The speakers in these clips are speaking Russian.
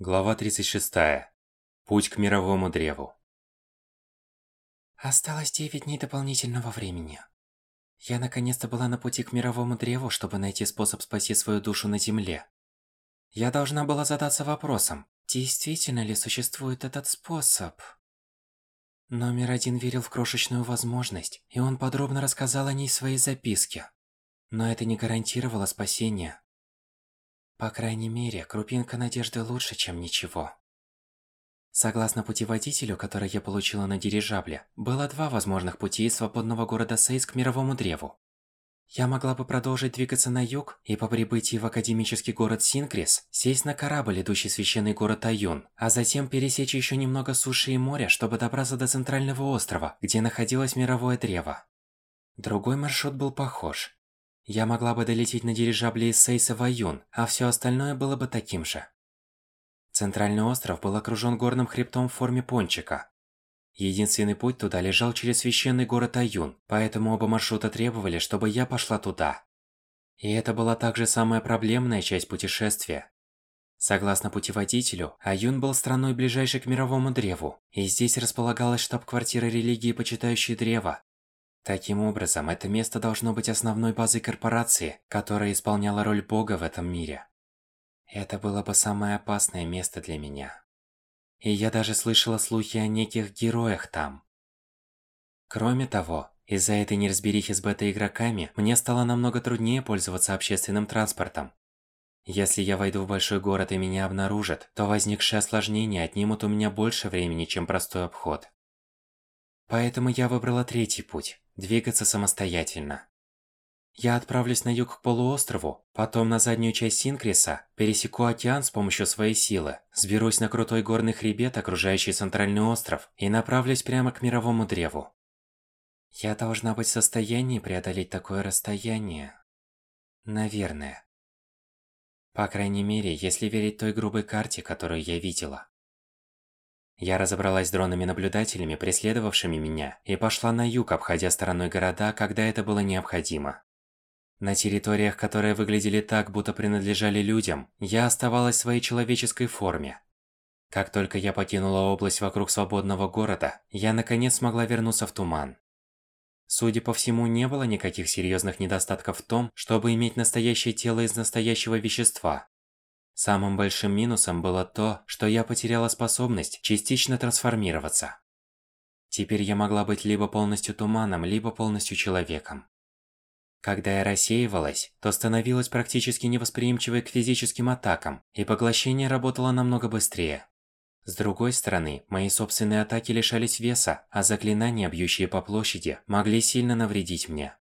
Глава 36. Путь к мировому древу. Осталось 9 дней дополнительного времени. Я наконец-то была на пути к мировому древу, чтобы найти способ спасти свою душу на Земле. Я должна была задаться вопросом, действительно ли существует этот способ? Номер один верил в крошечную возможность, и он подробно рассказал о ней в своей записке. Но это не гарантировало спасение. По крайней мере, крупинка надежды лучше, чем ничего. Согласно путеводителю, который я получила на дирижабле, было два возможных пути из свободного города Сейс к Мировому Древу. Я могла бы продолжить двигаться на юг и по прибытии в академический город Синкрис сесть на корабль, идущий в священный город Аюн, а затем пересечь еще немного суши и моря, чтобы добраться до центрального острова, где находилось Мировое Древо. Другой маршрут был похож. Я могла бы долететь на дирижабле из Сейса в Аюн, а все остальное было бы таким же. Центральный остров был окружен горным хребтом в форме пончика. Единственный путь туда лежал через священный город Аюн, поэтому оба маршрута требовали, чтобы я пошла туда. И это была также самая проблемная часть путешествия. Согласно путеводителю, Аюн был страной ближайшей к мировому древу, и здесь располагалась штаб-квартира религии, почитающей древо, Таким образом, это место должно быть основной базой корпорации, которая исполняла роль бога в этом мире. Это было бы самое опасное место для меня. И я даже слышала слухи о неких героях там. Кроме того, из-за этой неразберихи с бета-игроками, мне стало намного труднее пользоваться общественным транспортом. Если я войду в большой город и меня обнаружат, то возникшие осложнения отнимут у меня больше времени, чем простой обход. Поэтому я выбрала третий путь двигаться самостоятельно. Я отправлюсь на юг к полуострову, потом на заднюю часть Синкриса, пересеку океан с помощью своей силы, сберусь на крутой горный хребет, окружающий центральный остров, и направлюсь прямо к мировому древу. Я должна быть в состоянии преодолеть такое расстояние. Наверное. По крайней мере, если верить той грубой карте, которую я видела. Я разобралась с дронами-наблюдателями, преследовавшими меня, и пошла на юг, обходя стороной города, когда это было необходимо. На территориях, которые выглядели так, будто принадлежали людям, я оставалась в своей человеческой форме. Как только я покинула область вокруг свободного города, я наконец смогла вернуться в туман. Судя по всему, не было никаких серьезных недостатков в том, чтобы иметь настоящее тело из настоящего вещества. Самым большим минусом было то, что я потеряла способность частично трансформироваться. Теперь я могла быть либо полностью туманом, либо полностью человеком. Когда я рассеивалась, то становилась практически невосприимчивой к физическим атакам, и поглощение работало намного быстрее. С другой стороны, мои собственные атаки лишались веса, а заклинания, бьющие по площади, могли сильно навредить мне.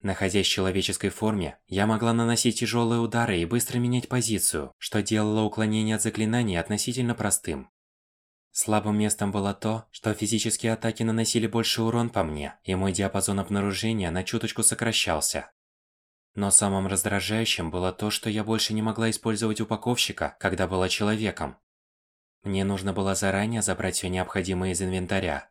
Находясь в человеческой форме, я могла наносить тяжелые удары и быстро менять позицию, что делало уклонение от заклинаний относительно простым. Слабым местом было то, что физические атаки наносили больше урон по мне, и мой диапазон обнаружения на чуточку сокращался. Но самым раздражающим было то, что я больше не могла использовать упаковщика, когда была человеком. Мне нужно было заранее забрать все необходимое из инвентаря,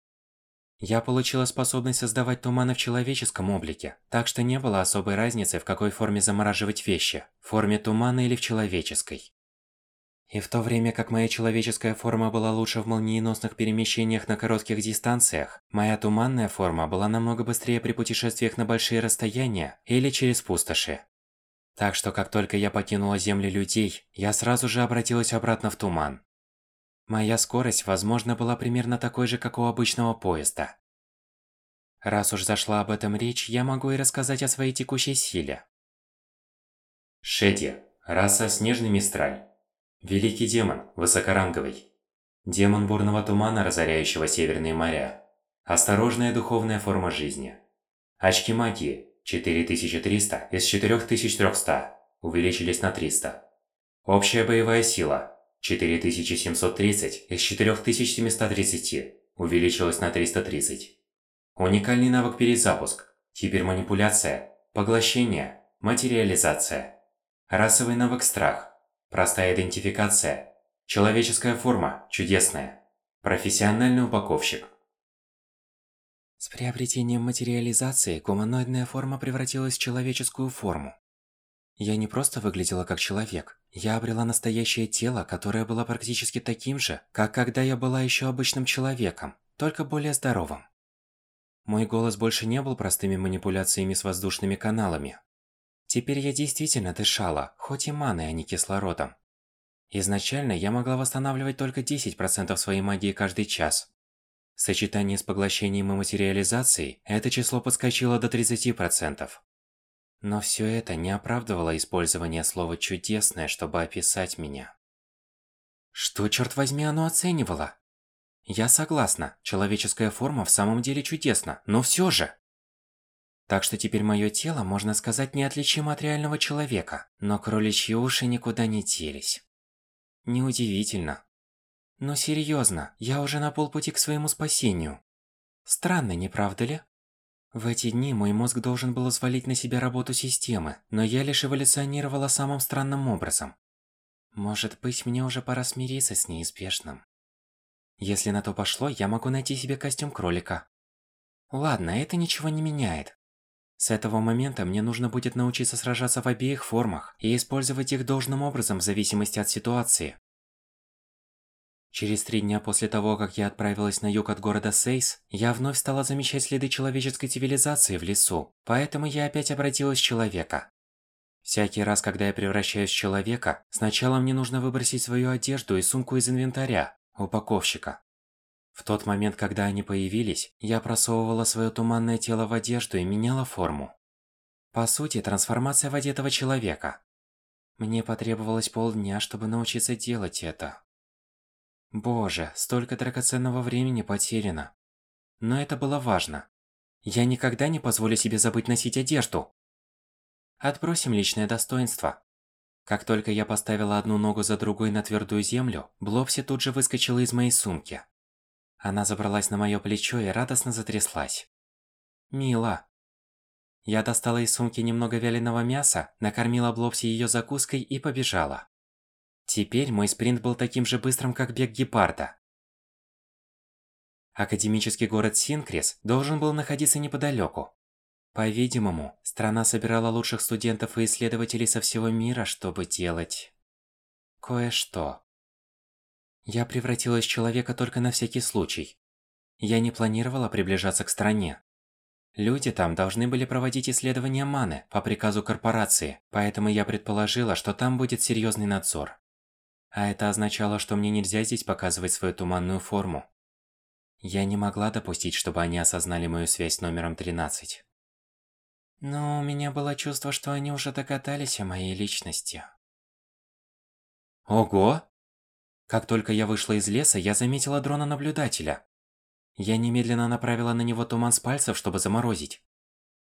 я получила способность создавать туманы в человеческом облике, так что не было особой разницы, в какой форме замораживать вещи, в форме тумана или в человеческой. И в то время как моя человеческая форма была лучше в молниеносных перемещениях на коротких дистанциях, моя туманная форма была намного быстрее при путешествиях на большие расстояния или через пустоши. Так что как только я покинула земли людей, я сразу же обратилась обратно в туман. Моя скорость, возможно, была примерно такой же, как у обычного поезда. Раз уж зашла об этом речь, я могу и рассказать о своей текущей силе. Шети. Раса Снежный Мистраль. Великий демон, высокоранговый. Демон бурного тумана, разоряющего северные моря. Осторожная духовная форма жизни. Очки магии. 4300 из 4300. Увеличились на 300. Общая боевая сила. 4730 из 4730 увеличилось на 330. Уникальный навык перезапуск. Теперь манипуляция, поглощение, материализация. Расовый навык страх. Простая идентификация. Человеческая форма, чудесная. Профессиональный упаковщик. С приобретением материализации гуманоидная форма превратилась в человеческую форму. Я не просто выглядела как человек. Я обрела настоящее тело, которое было практически таким же, как когда я была еще обычным человеком, только более здоровым. Мой голос больше не был простыми манипуляциями с воздушными каналами. Теперь я действительно дышала, хоть и маной, а не кислородом. Изначально я могла восстанавливать только 10% своей магии каждый час. В сочетании с поглощением и материализацией, это число подскочило до 30%. Но все это не оправдывало использование слова «чудесное», чтобы описать меня. Что, черт возьми, оно оценивало? Я согласна, человеческая форма в самом деле чудесна, но все же... Так что теперь мое тело, можно сказать, неотличимо от реального человека, но кроличьи уши никуда не делись. Неудивительно. Но серьезно, я уже на полпути к своему спасению. Странно, не правда ли? В эти дни мой мозг должен был взвалить на себя работу системы, но я лишь эволюционировала самым странным образом. Может быть, мне уже пора смириться с неизбежным. Если на то пошло, я могу найти себе костюм кролика. Ладно, это ничего не меняет. С этого момента мне нужно будет научиться сражаться в обеих формах и использовать их должным образом в зависимости от ситуации. Через три дня после того, как я отправилась на юг от города Сейс, я вновь стала замечать следы человеческой цивилизации в лесу, поэтому я опять обратилась в человека. Всякий раз, когда я превращаюсь в человека, сначала мне нужно выбросить свою одежду и сумку из инвентаря, упаковщика. В тот момент, когда они появились, я просовывала свое туманное тело в одежду и меняла форму. По сути, трансформация в одетого человека. Мне потребовалось полдня, чтобы научиться делать это. Боже, столько драгоценного времени потеряно. Но это было важно. Я никогда не позволю себе забыть носить одежду. Отбросим личное достоинство. Как только я поставила одну ногу за другой на твердую землю, Блопси тут же выскочила из моей сумки. Она забралась на моё плечо и радостно затряслась. Мило. Я достала из сумки немного вяленого мяса, накормила Блопси её закуской и побежала. Теперь мой спринт был таким же быстрым, как бег гепарда. Академический город Синкрис должен был находиться неподалеку. По-видимому, страна собирала лучших студентов и исследователей со всего мира, чтобы делать... кое-что. Я превратилась в человека только на всякий случай. Я не планировала приближаться к стране. Люди там должны были проводить исследования маны по приказу корпорации, поэтому я предположила, что там будет серьезный надзор. А это означало, что мне нельзя здесь показывать свою туманную форму. Я не могла допустить, чтобы они осознали мою связь с номером 13. Но у меня было чувство, что они уже догадались о моей личности. Ого! Как только я вышла из леса, я заметила дрона-наблюдателя. Я немедленно направила на него туман с пальцев, чтобы заморозить.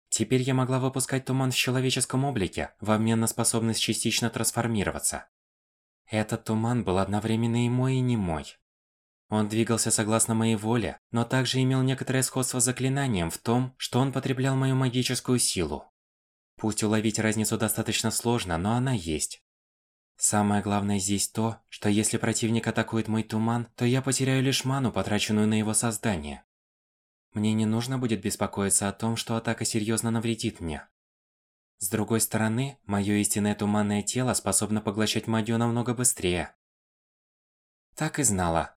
Теперь я могла выпускать туман в человеческом облике, в обмен на способность частично трансформироваться. Этот туман был одновременно и мой, и не мой. Он двигался согласно моей воле, но также имел некоторое сходство с заклинанием в том, что он потреблял мою магическую силу. Пусть уловить разницу достаточно сложно, но она есть. Самое главное здесь то, что если противник атакует мой туман, то я потеряю лишь ману, потраченную на его создание. Мне не нужно будет беспокоиться о том, что атака серьезно навредит мне. С другой стороны, мое истинное туманное тело способно поглощать магию намного быстрее. Так и знала.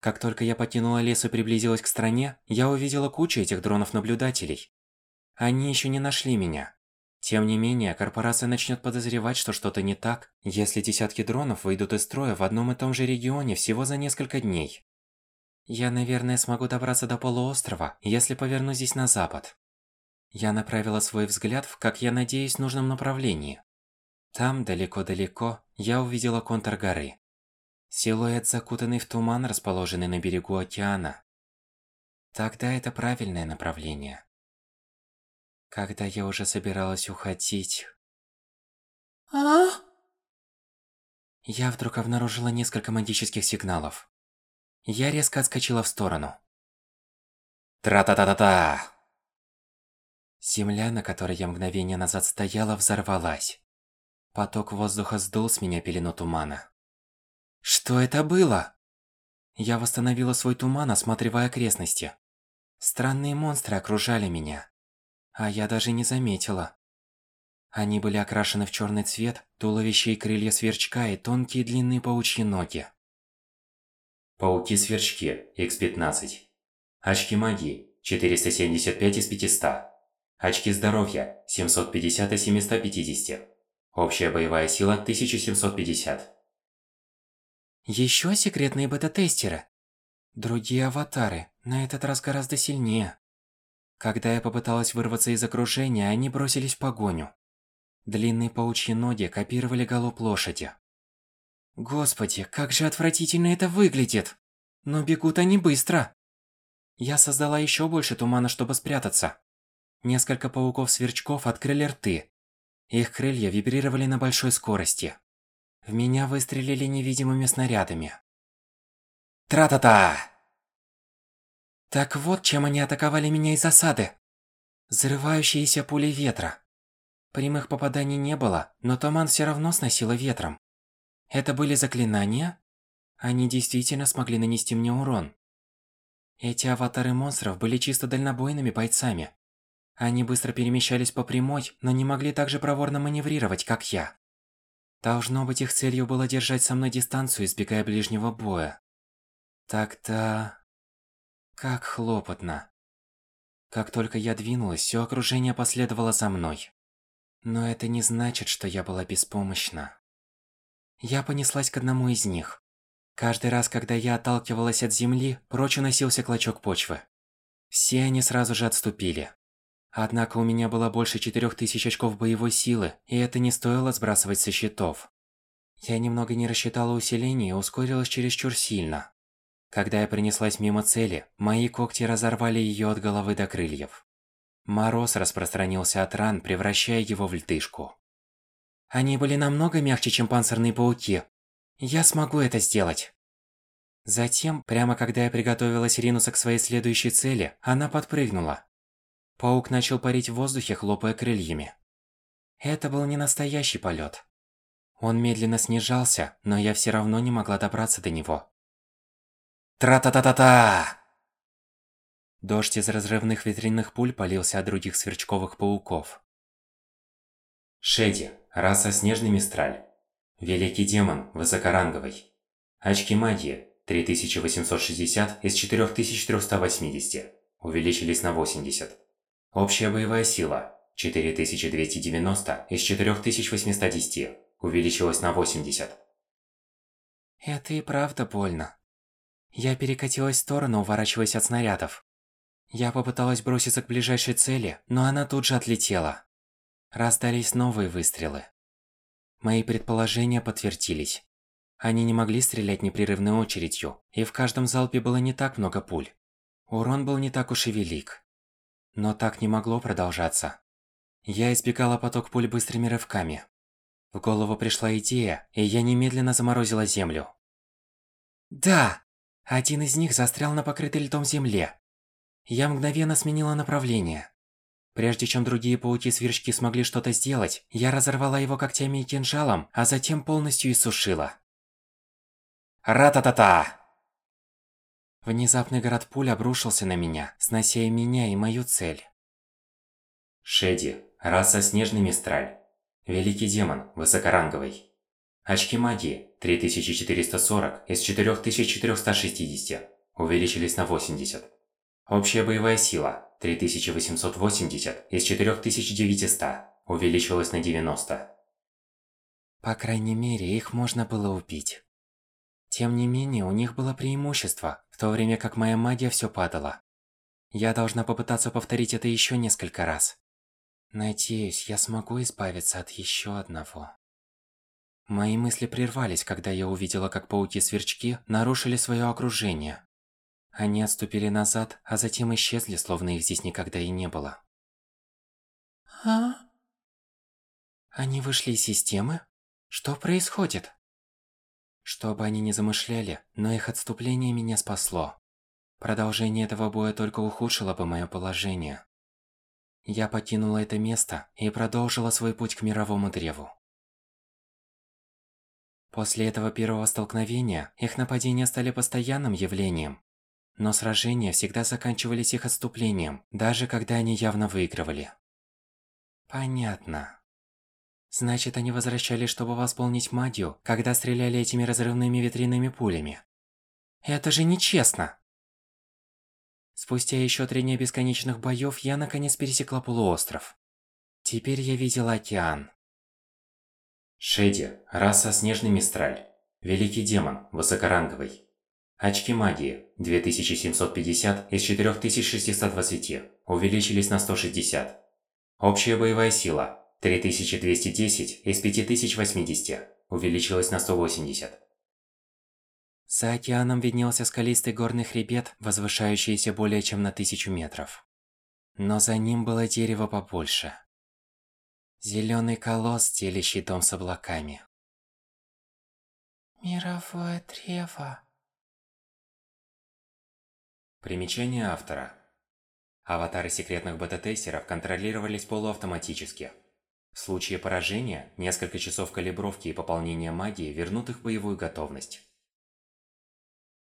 Как только я покинула лес и приблизилась к стране, я увидела кучу этих дронов-наблюдателей. Они еще не нашли меня. Тем не менее, корпорация начнет подозревать, что что-то не так, если десятки дронов выйдут из строя в одном и том же регионе всего за несколько дней. Я, наверное, смогу добраться до полуострова, если поверну здесь на запад. Я направила свой взгляд в, как я надеюсь, нужном направлении. Там, далеко-далеко, я увидела контур горы. Силуэт, закутанный в туман, расположенный на берегу океана. Тогда это правильное направление. Когда я уже собиралась уходить... А? Я вдруг обнаружила несколько магических сигналов. Я резко отскочила в сторону. Тра-та-та-та-та! Земля, на которой я мгновение назад стояла, взорвалась. Поток воздуха сдул с меня пелену тумана. Что это было? Я восстановила свой туман, осматривая окрестности. Странные монстры окружали меня. А я даже не заметила. Они были окрашены в черный цвет, туловище и крылья сверчка и тонкие длинные паучьи ноги. Пауки-сверчки, X15. Очки магии, 475 из 500. Очки здоровья, 750 из 750. Общая боевая сила, 1750. Еще секретные бета-тестеры. Другие аватары, на этот раз гораздо сильнее. Когда я попыталась вырваться из окружения, они бросились в погоню. Длинные паучьи ноги копировали голубь лошади. Господи, как же отвратительно это выглядит! Но бегут они быстро. Я создала еще больше тумана, чтобы спрятаться. Несколько пауков-сверчков открыли рты. Их крылья вибрировали на большой скорости. В меня выстрелили невидимыми снарядами. Тра-та-та! Так вот, чем они атаковали меня из засады. Взрывающиеся пули ветра. Прямых попаданий не было, но туман все равно сносило ветром. Это были заклинания? Они действительно смогли нанести мне урон. Эти аватары монстров были чисто дальнобойными бойцами. Они быстро перемещались по прямой, но не могли так же проворно маневрировать, как я. Должно быть, их целью было держать со мной дистанцию, избегая ближнего боя. Так-то... Как хлопотно. Как только я двинулась, все окружение последовало за мной. Но это не значит, что я была беспомощна. Я понеслась к одному из них. Каждый раз, когда я отталкивалась от земли, прочь уносился клочок почвы. Все они сразу же отступили. Однако у меня было больше 4000 очков боевой силы, и это не стоило сбрасывать со счетов. Я немного не рассчитала усиление и ускорилась чересчур сильно. Когда я принеслась мимо цели, мои когти разорвали ее от головы до крыльев. Мороз распространился от ран, превращая его в льдышку. Они были намного мягче, чем панцирные пауки. Я смогу это сделать. Затем, прямо когда я приготовилась ринуться к своей следующей цели, она подпрыгнула. Паук начал парить в воздухе, хлопая крыльями. Это был не настоящий полет. Он медленно снижался, но я все равно не могла добраться до него. Тра-та-та-та-та! Дождь из разрывных ветряных пуль полился от других сверчковых пауков. Шеди, раса Снежный Мистраль. Великий демон, высокоранговый. Очки магии, 3860 из 4380, увеличились на 80. Общая боевая сила, 4290 из 4810, увеличилась на 80. Это и правда больно. Я перекатилась в сторону, уворачиваясь от снарядов. Я попыталась броситься к ближайшей цели, но она тут же отлетела. Раздались новые выстрелы. Мои предположения подтвердились. Они не могли стрелять непрерывной очередью, и в каждом залпе было не так много пуль. Урон был не так уж и велик. Но так не могло продолжаться. Я избегала поток пуль быстрыми рывками. В голову пришла идея, и я немедленно заморозила землю. Да! Один из них застрял на покрытой льдом земле. Я мгновенно сменила направление. Прежде чем другие пауки-сверчки смогли что-то сделать, я разорвала его когтями и кинжалом, а затем полностью иссушила. Ра-та-та-та! Внезапный град пуль обрушился на меня, снося меня, и мою цель. Шеди, раса Снежный Мистраль. Великий демон, высокоранговый. Очки магии 3440 из 4460 увеличились на 80. Общая боевая сила 3880 из 4900 увеличилась на 90. По крайней мере, их можно было убить. Тем не менее, у них было преимущество, в то время как моя магия все падала. Я должна попытаться повторить это еще несколько раз. Надеюсь, я смогу избавиться от еще одного. Мои мысли прервались, когда я увидела, как пауки-сверчки нарушили свое окружение. Они отступили назад, а затем исчезли, словно их здесь никогда и не было. А? Они вышли из системы? Что происходит? Что бы они ни замышляли, но их отступление меня спасло. Продолжение этого боя только ухудшило бы мое положение. Я покинула это место и продолжила свой путь к мировому древу. После этого первого столкновения их нападения стали постоянным явлением. Но сражения всегда заканчивались их отступлением, даже когда они явно выигрывали. Понятно. Значит, они возвращались, чтобы восполнить магию, когда стреляли этими разрывными ветряными пулями. Это же нечестно! Спустя еще три дня бесконечных боев, я наконец пересекла полуостров. Теперь я видела океан. Шеди, раса Снежный Мистраль. Великий демон, высокоранговый. Очки магии 2750 из 4620 увеличились на 160. Общая боевая сила 3210 из 5080 увеличилась на 180. За океаном виднелся скалистый горный хребет, возвышающийся более чем на тысячу метров. Но за ним было дерево побольше. Зеленый колосс, делящий дом с облаками. Мировое древо. Примечание автора. Аватары секретных бета-тестеров контролировались полуавтоматически. В случае поражения, несколько часов калибровки и пополнения магии вернут их боевую готовность.